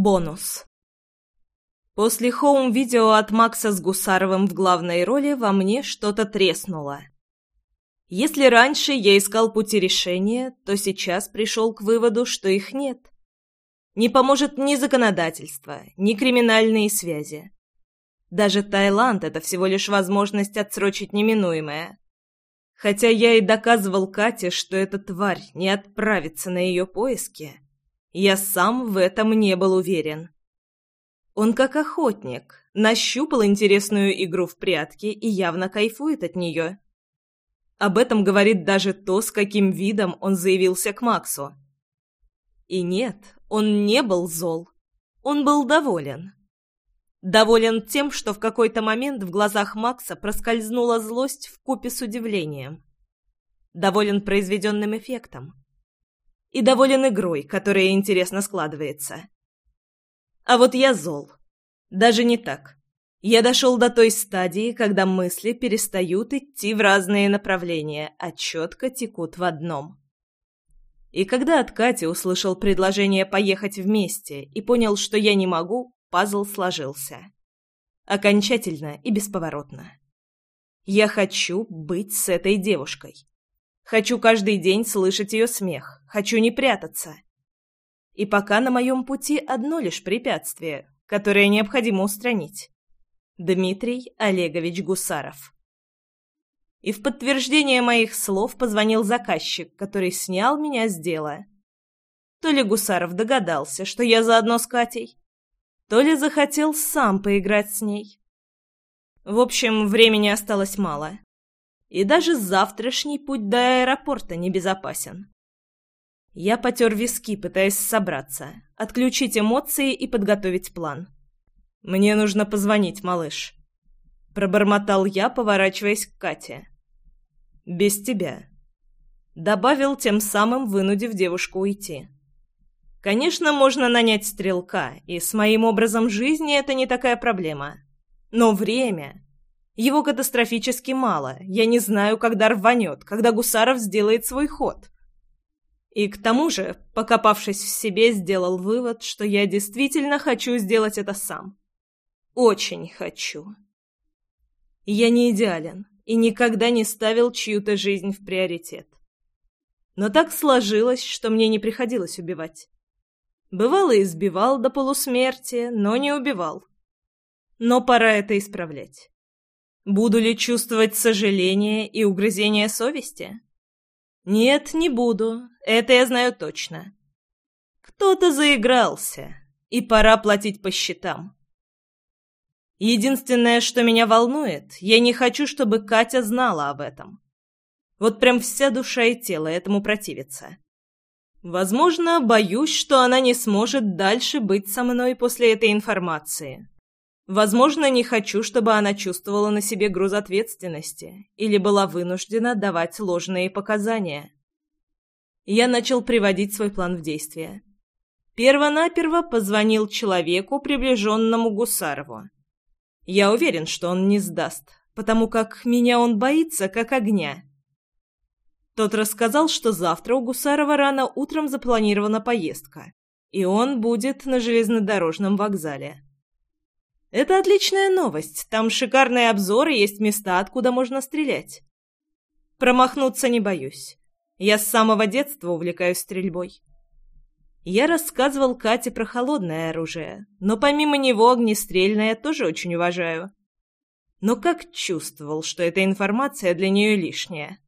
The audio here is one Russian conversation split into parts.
Бонус. После хоум-видео от Макса с Гусаровым в главной роли во мне что-то треснуло. Если раньше я искал пути решения, то сейчас пришел к выводу, что их нет. Не поможет ни законодательство, ни криминальные связи. Даже Таиланд — это всего лишь возможность отсрочить неминуемое. Хотя я и доказывал Кате, что эта тварь не отправится на ее поиски, я сам в этом не был уверен. Он как охотник, нащупал интересную игру в прятки и явно кайфует от нее. Об этом говорит даже то, с каким видом он заявился к Максу. И нет, он не был зол. Он был доволен. Доволен тем, что в какой-то момент в глазах Макса проскользнула злость в купе с удивлением. Доволен произведенным эффектом. И доволен игрой, которая интересно складывается. А вот я зол. Даже не так. Я дошел до той стадии, когда мысли перестают идти в разные направления, а четко текут в одном. И когда от Кати услышал предложение поехать вместе и понял, что я не могу, пазл сложился. Окончательно и бесповоротно. Я хочу быть с этой девушкой. Хочу каждый день слышать ее смех. Хочу не прятаться. И пока на моем пути одно лишь препятствие, которое необходимо устранить. Дмитрий Олегович Гусаров. И в подтверждение моих слов позвонил заказчик, который снял меня с дела. То ли Гусаров догадался, что я заодно с Катей, то ли захотел сам поиграть с ней. В общем, времени осталось мало. И даже завтрашний путь до аэропорта небезопасен. Я потер виски, пытаясь собраться, отключить эмоции и подготовить план. «Мне нужно позвонить, малыш», — пробормотал я, поворачиваясь к Кате. «Без тебя», — добавил, тем самым вынудив девушку уйти. «Конечно, можно нанять стрелка, и с моим образом жизни это не такая проблема. Но время...» Его катастрофически мало. Я не знаю, когда рванет, когда Гусаров сделает свой ход. И к тому же, покопавшись в себе, сделал вывод, что я действительно хочу сделать это сам. Очень хочу. Я не идеален и никогда не ставил чью-то жизнь в приоритет. Но так сложилось, что мне не приходилось убивать. Бывало, избивал до полусмерти, но не убивал. Но пора это исправлять. Буду ли чувствовать сожаление и угрызение совести? Нет, не буду. Это я знаю точно. Кто-то заигрался, и пора платить по счетам. Единственное, что меня волнует, я не хочу, чтобы Катя знала об этом. Вот прям вся душа и тело этому противится. Возможно, боюсь, что она не сможет дальше быть со мной после этой информации. Возможно, не хочу, чтобы она чувствовала на себе груз ответственности или была вынуждена давать ложные показания. Я начал приводить свой план в действие. Первонаперво позвонил человеку, приближенному Гусарову. Я уверен, что он не сдаст, потому как меня он боится, как огня. Тот рассказал, что завтра у Гусарова рано утром запланирована поездка, и он будет на железнодорожном вокзале. Это отличная новость, там шикарные обзоры, есть места, откуда можно стрелять. Промахнуться не боюсь. Я с самого детства увлекаюсь стрельбой. Я рассказывал Кате про холодное оружие, но помимо него огнестрельное тоже очень уважаю. Но как чувствовал, что эта информация для нее лишняя.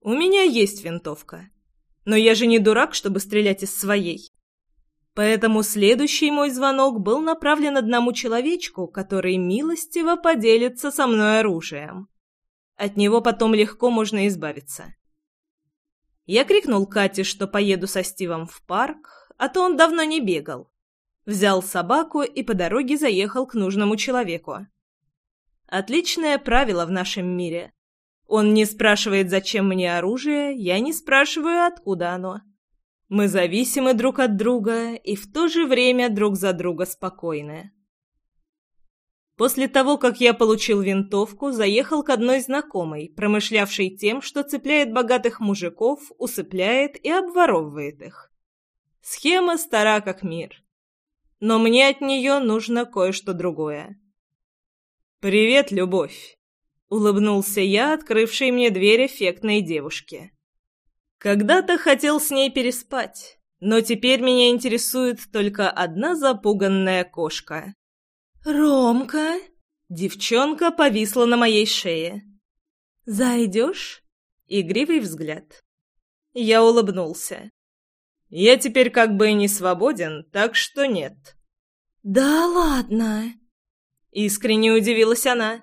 У меня есть винтовка, но я же не дурак, чтобы стрелять из своей. Поэтому следующий мой звонок был направлен одному человечку, который милостиво поделится со мной оружием. От него потом легко можно избавиться. Я крикнул Кате, что поеду со Стивом в парк, а то он давно не бегал. Взял собаку и по дороге заехал к нужному человеку. Отличное правило в нашем мире. Он не спрашивает, зачем мне оружие, я не спрашиваю, откуда оно. Мы зависимы друг от друга и в то же время друг за друга спокойны. После того, как я получил винтовку, заехал к одной знакомой, промышлявшей тем, что цепляет богатых мужиков, усыпляет и обворовывает их. Схема стара как мир. но мне от нее нужно кое-что другое. «Привет, любовь!» — улыбнулся я, открывшей мне дверь эффектной девушки. «Когда-то хотел с ней переспать, но теперь меня интересует только одна запуганная кошка». «Ромка!» — девчонка повисла на моей шее. «Зайдешь?» — игривый взгляд. Я улыбнулся. «Я теперь как бы и не свободен, так что нет». «Да ладно!» Искренне удивилась она.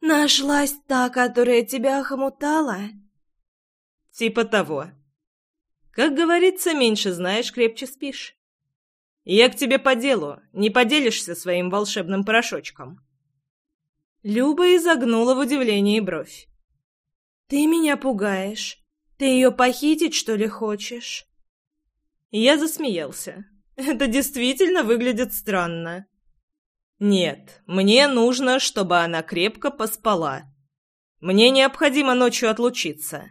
«Нашлась та, которая тебя охомутала?» «Типа того. Как говорится, меньше знаешь, крепче спишь. Я к тебе по делу, не поделишься своим волшебным порошочком». Люба изогнула в удивлении бровь. «Ты меня пугаешь. Ты ее похитить, что ли, хочешь?» Я засмеялся. «Это действительно выглядит странно». «Нет, мне нужно, чтобы она крепко поспала. Мне необходимо ночью отлучиться».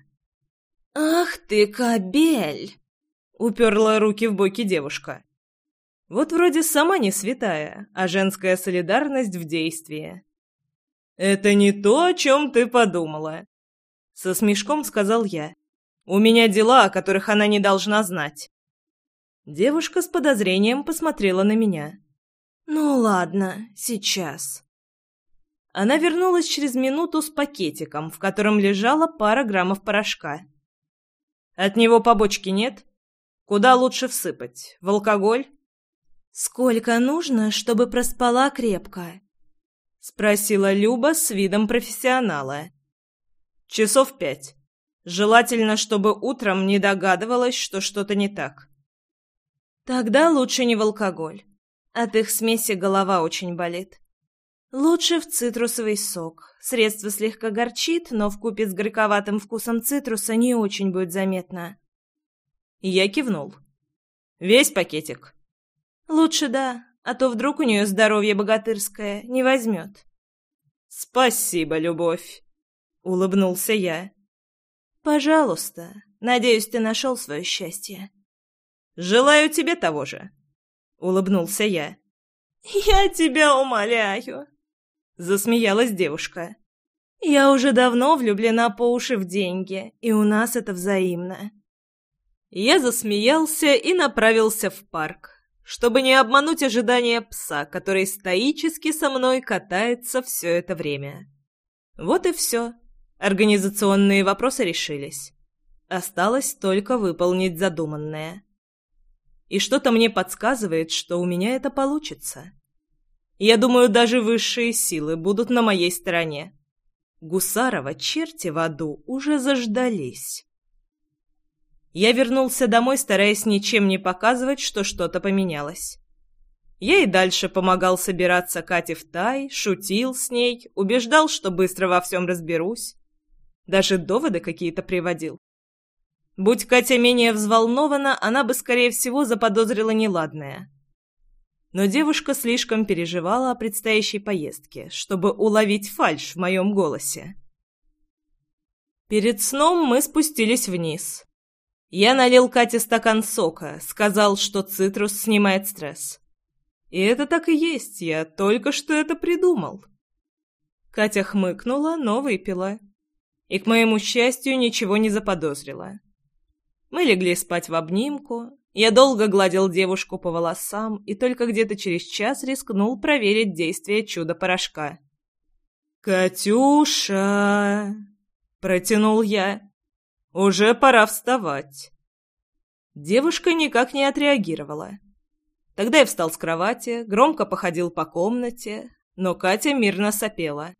«Ах ты, кобель!» — уперла руки в боки девушка. Вот вроде сама не святая, а женская солидарность в действии. «Это не то, о чем ты подумала», — со смешком сказал я. «У меня дела, о которых она не должна знать». Девушка с подозрением посмотрела на меня. «Ну ладно, сейчас». Она вернулась через минуту с пакетиком, в котором лежала пара граммов порошка. «От него побочки нет? Куда лучше всыпать? В алкоголь?» «Сколько нужно, чтобы проспала крепко?» — спросила Люба с видом профессионала. «Часов пять. Желательно, чтобы утром не догадывалась, что что-то не так». «Тогда лучше не в алкоголь. От их смеси голова очень болит. Лучше в цитрусовый сок. Средство слегка горчит, но вкупе с горьковатым вкусом цитруса не очень будет заметно. Я кивнул. «Весь пакетик?» «Лучше да, а то вдруг у нее здоровье богатырское не возьмет». «Спасибо, любовь», — улыбнулся я. «Пожалуйста. Надеюсь, ты нашел свое счастье». «Желаю тебе того же», — улыбнулся я. «Я тебя умоляю!» — засмеялась девушка. «Я уже давно влюблена по уши в деньги, и у нас это взаимно». Я засмеялся и направился в парк, чтобы не обмануть ожидания пса, который стоически со мной катается все это время. Вот и все. Организационные вопросы решились. Осталось только выполнить задуманное. И что-то мне подсказывает, что у меня это получится. Я думаю, даже высшие силы будут на моей стороне. Гусарова черти в аду уже заждались. Я вернулся домой, стараясь ничем не показывать, что что-то поменялось. Я и дальше помогал собираться Кате в тай, шутил с ней, убеждал, что быстро во всем разберусь. Даже доводы какие-то приводил. Будь Катя менее взволнована, она бы, скорее всего, заподозрила неладное. Но девушка слишком переживала о предстоящей поездке, чтобы уловить фальшь в моем голосе. Перед сном мы спустились вниз. Я налил Кате стакан сока, сказал, что цитрус снимает стресс. И это так и есть, я только что это придумал. Катя хмыкнула, но выпила. И, к моему счастью, ничего не заподозрила. Мы легли спать в обнимку. Я долго гладил девушку по волосам и только где-то через час рискнул проверить действие чудо-порошка. «Катюша!» — протянул я. «Уже пора вставать». Девушка никак не отреагировала. Тогда я встал с кровати, громко походил по комнате, но Катя мирно сопела.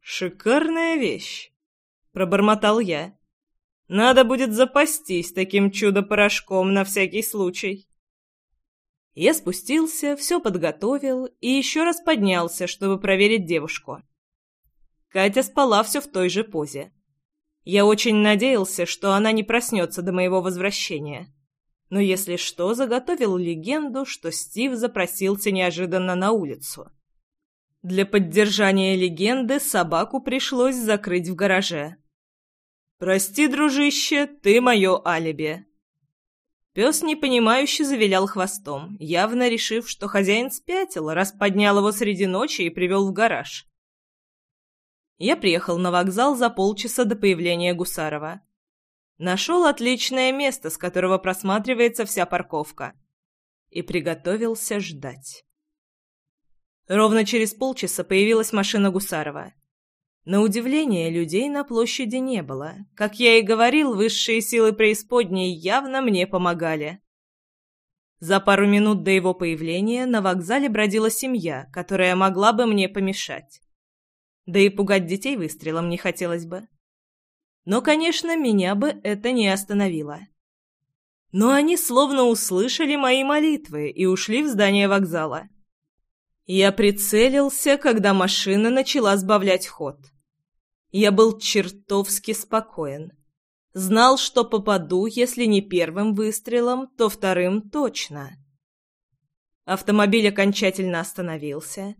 «Шикарная вещь!» — пробормотал я. Надо будет запастись таким чудо-порошком на всякий случай. Я спустился, все подготовил и еще раз поднялся, чтобы проверить девушку. Катя спала все в той же позе. Я очень надеялся, что она не проснется до моего возвращения. Но если что, заготовил легенду, что Стив запросился неожиданно на улицу. Для поддержания легенды собаку пришлось закрыть в гараже. «Прости, дружище, ты мое алиби». Пес непонимающе завилял хвостом, явно решив, что хозяин спятил, раз поднял его среди ночи и привел в гараж. Я приехал на вокзал за полчаса до появления Гусарова. Нашел отличное место, с которого просматривается вся парковка. И приготовился ждать. Ровно через полчаса появилась машина Гусарова. На удивление, людей на площади не было. Как я и говорил, высшие силы преисподней явно мне помогали. За пару минут до его появления на вокзале бродила семья, которая могла бы мне помешать. Да и пугать детей выстрелом не хотелось бы. Но, конечно, меня бы это не остановило. Но они словно услышали мои молитвы и ушли в здание вокзала. Я прицелился, когда машина начала сбавлять ход. Я был чертовски спокоен. Знал, что попаду, если не первым выстрелом, то вторым точно. Автомобиль окончательно остановился.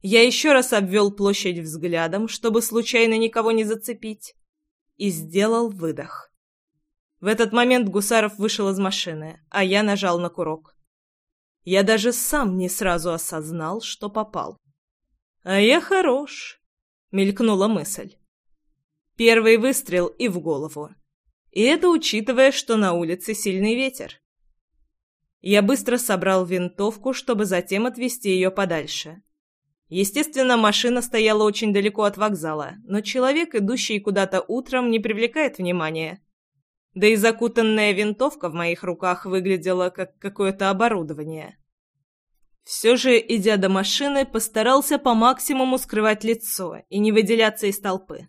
Я еще раз обвел площадь взглядом, чтобы случайно никого не зацепить, и сделал выдох. В этот момент Гусаров вышел из машины, а я нажал на курок. Я даже сам не сразу осознал, что попал. «А я хорош», — мелькнула мысль. Первый выстрел и в голову. И это учитывая, что на улице сильный ветер. Я быстро собрал винтовку, чтобы затем отвезти ее подальше. Естественно, машина стояла очень далеко от вокзала, но человек, идущий куда-то утром, не привлекает внимания. Да и закутанная винтовка в моих руках выглядела как какое-то оборудование. Все же, идя до машины, постарался по максимуму скрывать лицо и не выделяться из толпы.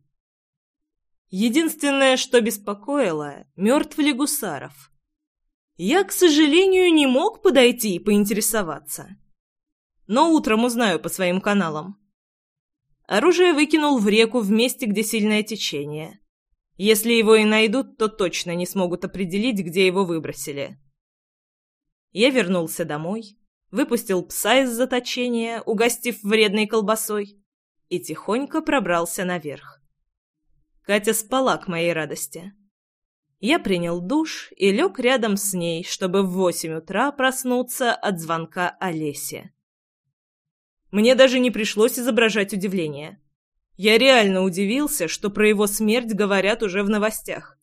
Единственное, что беспокоило, мертв ли Гусаров. Я, к сожалению, не мог подойти и поинтересоваться. Но утром узнаю по своим каналам. Оружие выкинул в реку в месте, где сильное течение. Если его и найдут, то точно не смогут определить, где его выбросили. Я вернулся домой, выпустил пса из заточения, угостив вредной колбасой, и тихонько пробрался наверх. Катя спала к моей радости. Я принял душ и лег рядом с ней, чтобы в восемь утра проснуться от звонка Олесе. Мне даже не пришлось изображать удивление. Я реально удивился, что про его смерть говорят уже в новостях.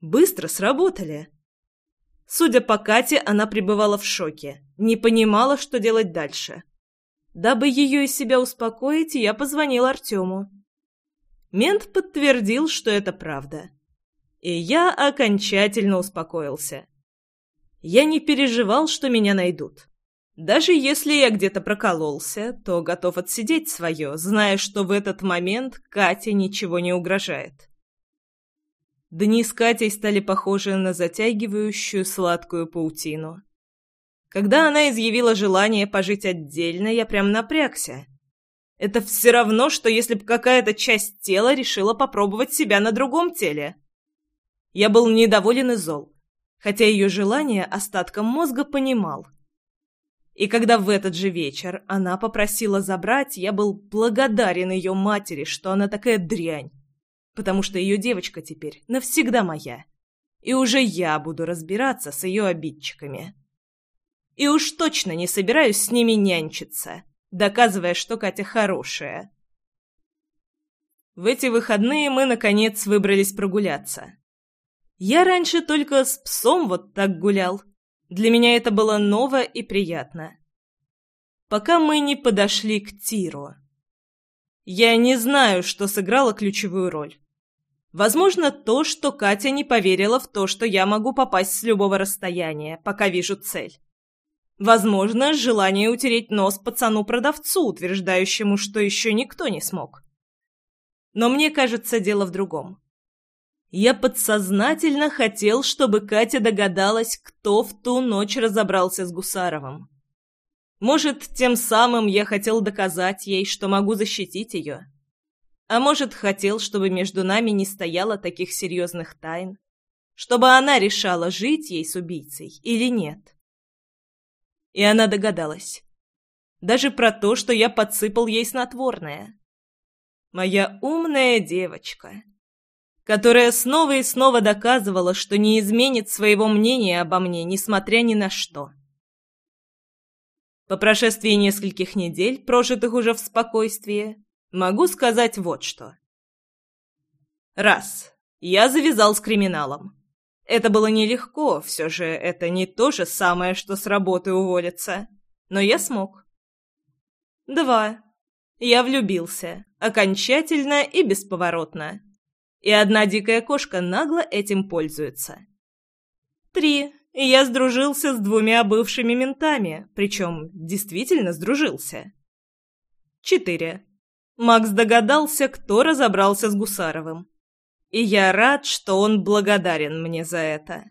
Быстро сработали. Судя по Кате, она пребывала в шоке, не понимала, что делать дальше. Дабы ее из себя успокоить, я позвонил Артему. Мент подтвердил, что это правда. И я окончательно успокоился. Я не переживал, что меня найдут. Даже если я где-то прокололся, то готов отсидеть свое, зная, что в этот момент Кате ничего не угрожает. Дни с Катей стали похожи на затягивающую сладкую паутину. Когда она изъявила желание пожить отдельно, я прям напрягся. Это все равно, что если бы какая-то часть тела решила попробовать себя на другом теле. Я был недоволен и зол, хотя ее желание остатком мозга понимал. И когда в этот же вечер она попросила забрать, я был благодарен ее матери, что она такая дрянь, потому что ее девочка теперь навсегда моя, и уже я буду разбираться с ее обидчиками. И уж точно не собираюсь с ними нянчиться доказывая, что Катя хорошая. В эти выходные мы, наконец, выбрались прогуляться. Я раньше только с псом вот так гулял. Для меня это было ново и приятно. Пока мы не подошли к Тиру. Я не знаю, что сыграло ключевую роль. Возможно, то, что Катя не поверила в то, что я могу попасть с любого расстояния, пока вижу цель. Возможно, желание утереть нос пацану-продавцу, утверждающему, что еще никто не смог. Но мне кажется, дело в другом. Я подсознательно хотел, чтобы Катя догадалась, кто в ту ночь разобрался с Гусаровым. Может, тем самым я хотел доказать ей, что могу защитить ее. А может, хотел, чтобы между нами не стояло таких серьезных тайн. Чтобы она решала, жить ей с убийцей или нет. И она догадалась. Даже про то, что я подсыпал ей снотворное. Моя умная девочка. которая снова и снова доказывала, что не изменит своего мнения обо мне, несмотря ни на что. По прошествии нескольких недель, прожитых уже в спокойствии, могу сказать вот что. Раз. Я завязал с криминалом. Это было нелегко, все же это не то же самое, что с работы уволиться. Но я смог. Два. Я влюбился. Окончательно и бесповоротно. И одна дикая кошка нагло этим пользуется. Три. Я сдружился с двумя бывшими ментами, причем действительно сдружился. Четыре. Макс догадался, кто разобрался с Гусаровым. И я рад, что он благодарен мне за это.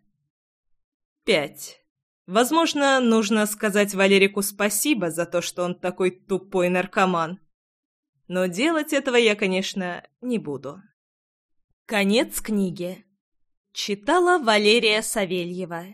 Пять. Возможно, нужно сказать Валерику спасибо за то, что он такой тупой наркоман. Но делать этого я, конечно, не буду. Конец книги. Читала Валерия Савельева.